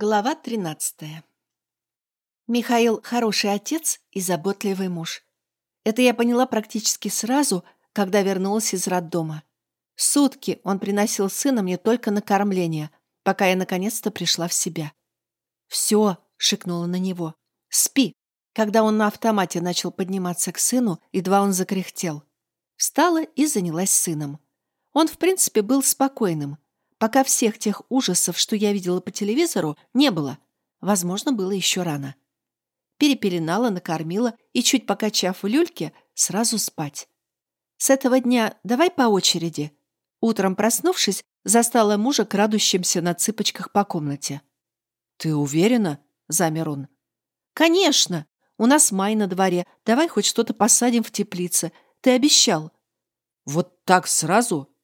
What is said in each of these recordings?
Глава 13 Михаил хороший отец и заботливый муж. Это я поняла практически сразу, когда вернулась из роддома. Сутки он приносил сына мне только на кормление, пока я наконец-то пришла в себя. «Все», — шикнула на него, — «спи». Когда он на автомате начал подниматься к сыну, едва он закряхтел. Встала и занялась сыном. Он, в принципе, был спокойным — пока всех тех ужасов, что я видела по телевизору, не было. Возможно, было еще рано. Перепеленала, накормила и, чуть покачав в люльке, сразу спать. С этого дня давай по очереди. Утром проснувшись, застала мужа крадущимся на цыпочках по комнате. «Ты уверена?» — замер он. «Конечно! У нас май на дворе. Давай хоть что-то посадим в теплице. Ты обещал». «Вот так сразу?»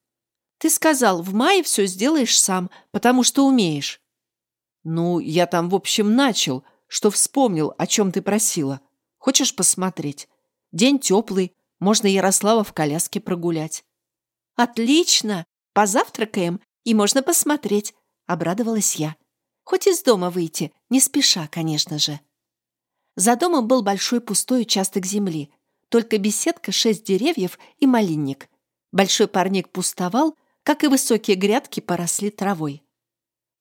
Ты сказал, в мае все сделаешь сам, потому что умеешь. Ну, я там, в общем, начал, что вспомнил, о чем ты просила. Хочешь посмотреть? День теплый, можно Ярослава в коляске прогулять. Отлично! Позавтракаем, и можно посмотреть, обрадовалась я. Хоть из дома выйти, не спеша, конечно же. За домом был большой пустой участок земли, только беседка, шесть деревьев и малинник. Большой парник пустовал, как и высокие грядки поросли травой.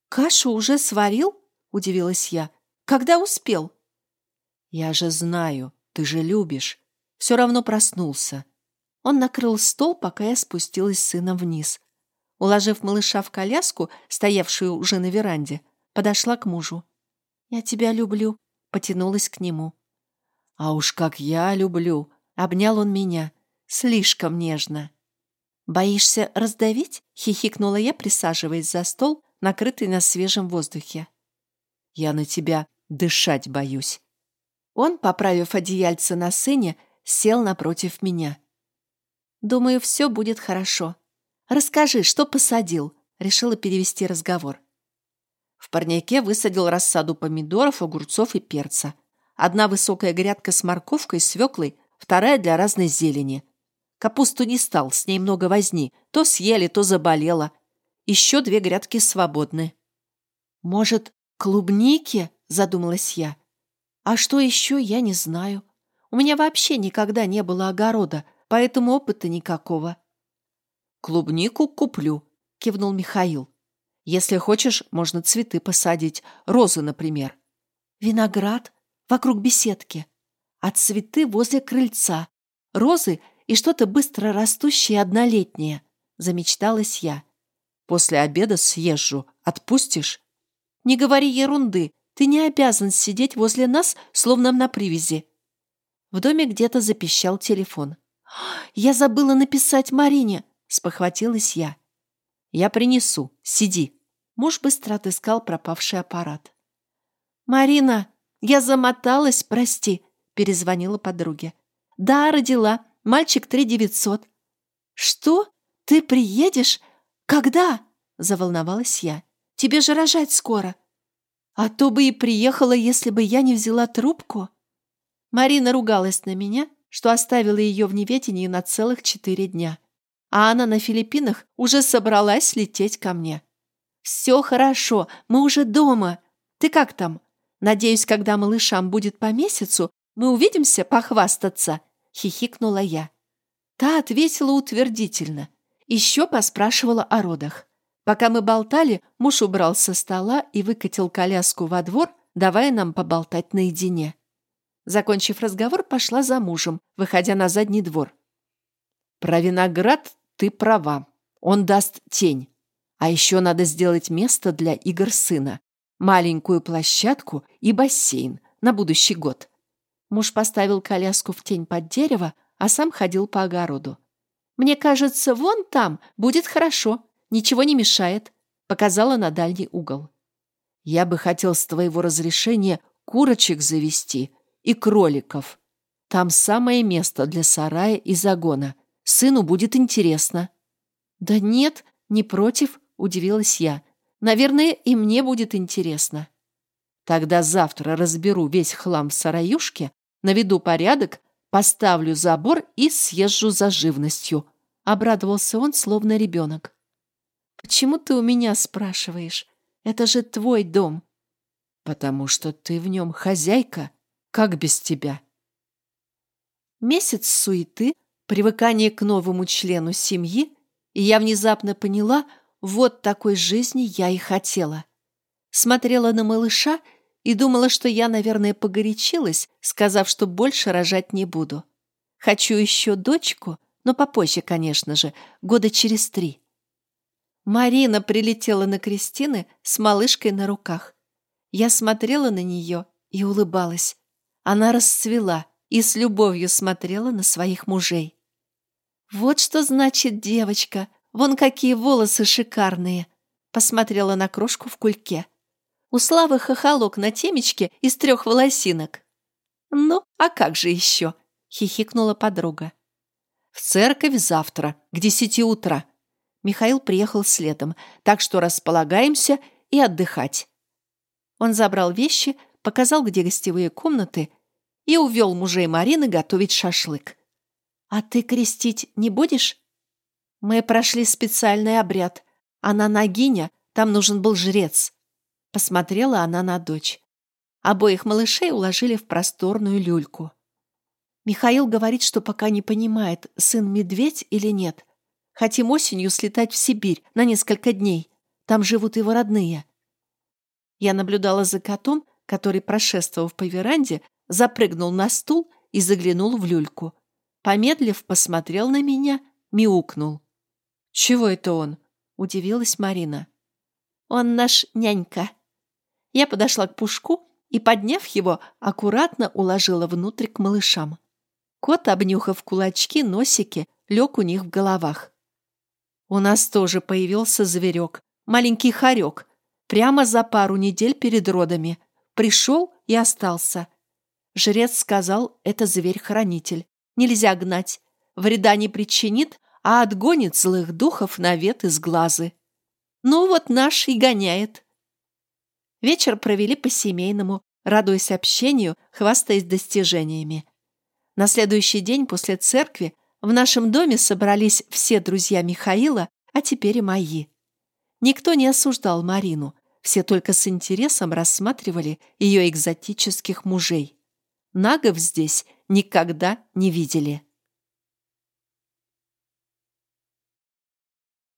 «Кашу уже сварил?» — удивилась я. «Когда успел?» «Я же знаю, ты же любишь. Все равно проснулся». Он накрыл стол, пока я спустилась с сыном вниз. Уложив малыша в коляску, стоявшую уже на веранде, подошла к мужу. «Я тебя люблю», — потянулась к нему. «А уж как я люблю!» — обнял он меня. Слишком нежно. «Боишься раздавить?» — хихикнула я, присаживаясь за стол, накрытый на свежем воздухе. «Я на тебя дышать боюсь». Он, поправив одеяльце на сыне, сел напротив меня. «Думаю, все будет хорошо. Расскажи, что посадил?» — решила перевести разговор. В парнике высадил рассаду помидоров, огурцов и перца. Одна высокая грядка с морковкой, свеклой, вторая для разной зелени — Капусту не стал, с ней много возни. То съели, то заболела. Еще две грядки свободны. «Может, клубники?» – задумалась я. «А что еще, я не знаю. У меня вообще никогда не было огорода, поэтому опыта никакого». «Клубнику куплю», – кивнул Михаил. «Если хочешь, можно цветы посадить, розы, например». «Виноград вокруг беседки, а цветы возле крыльца. Розы и что-то быстро растущее однолетнее», — замечталась я. «После обеда съезжу. Отпустишь?» «Не говори ерунды. Ты не обязан сидеть возле нас, словно на привязи». В доме где-то запищал телефон. «Я забыла написать Марине», — спохватилась я. «Я принесу. Сиди». Муж быстро отыскал пропавший аппарат. «Марина, я замоталась, прости», — перезвонила подруге. «Да, родила. Мальчик три девятьсот. Что? Ты приедешь? Когда? Заволновалась я. Тебе же рожать скоро. А то бы и приехала, если бы я не взяла трубку. Марина ругалась на меня, что оставила ее в неведении на целых четыре дня. А она на Филиппинах уже собралась лететь ко мне. «Все хорошо, мы уже дома. Ты как там? Надеюсь, когда малышам будет по месяцу, мы увидимся похвастаться — хихикнула я. Та ответила утвердительно. Еще поспрашивала о родах. Пока мы болтали, муж убрал со стола и выкатил коляску во двор, давая нам поболтать наедине. Закончив разговор, пошла за мужем, выходя на задний двор. «Про виноград ты права. Он даст тень. А еще надо сделать место для игр сына. Маленькую площадку и бассейн на будущий год. Муж поставил коляску в тень под дерево, а сам ходил по огороду. «Мне кажется, вон там будет хорошо, ничего не мешает», показала на дальний угол. «Я бы хотел с твоего разрешения курочек завести и кроликов. Там самое место для сарая и загона. Сыну будет интересно». «Да нет, не против», — удивилась я. «Наверное, и мне будет интересно». «Тогда завтра разберу весь хлам в сараюшке наведу порядок, поставлю забор и съезжу за живностью», — обрадовался он, словно ребенок. «Почему ты у меня спрашиваешь? Это же твой дом». Потому что ты в нем хозяйка. Как без тебя? Месяц суеты, привыкание к новому члену семьи, и я внезапно поняла, вот такой жизни я и хотела. Смотрела на малыша и думала, что я, наверное, погорячилась, сказав, что больше рожать не буду. Хочу еще дочку, но попозже, конечно же, года через три. Марина прилетела на Кристины с малышкой на руках. Я смотрела на нее и улыбалась. Она расцвела и с любовью смотрела на своих мужей. «Вот что значит девочка! Вон какие волосы шикарные!» Посмотрела на крошку в кульке. У Славы хохолок на темечке из трех волосинок. «Ну, а как же еще?» — хихикнула подруга. «В церковь завтра, к десяти утра». Михаил приехал следом, так что располагаемся и отдыхать. Он забрал вещи, показал, где гостевые комнаты, и увел мужей Марины готовить шашлык. «А ты крестить не будешь?» «Мы прошли специальный обряд. Она нагиня, там нужен был жрец». Посмотрела она на дочь. Обоих малышей уложили в просторную люльку. Михаил говорит, что пока не понимает, сын медведь или нет. Хотим осенью слетать в Сибирь на несколько дней. Там живут его родные. Я наблюдала за котом, который, прошествовав по веранде, запрыгнул на стул и заглянул в люльку. Помедлив, посмотрел на меня, мяукнул. «Чего это он?» — удивилась Марина. «Он наш нянька», я подошла к пушку и, подняв его, аккуратно уложила внутрь к малышам. Кот, обнюхав кулачки, носики, лег у них в головах. У нас тоже появился зверек, маленький хорек, прямо за пару недель перед родами. Пришел и остался. Жрец сказал, это зверь-хранитель. Нельзя гнать. Вреда не причинит, а отгонит злых духов навет из глазы. Ну вот наш и гоняет. Вечер провели по-семейному, радуясь общению, хвастаясь достижениями. На следующий день после церкви в нашем доме собрались все друзья Михаила, а теперь и мои. Никто не осуждал Марину, все только с интересом рассматривали ее экзотических мужей. Нагов здесь никогда не видели.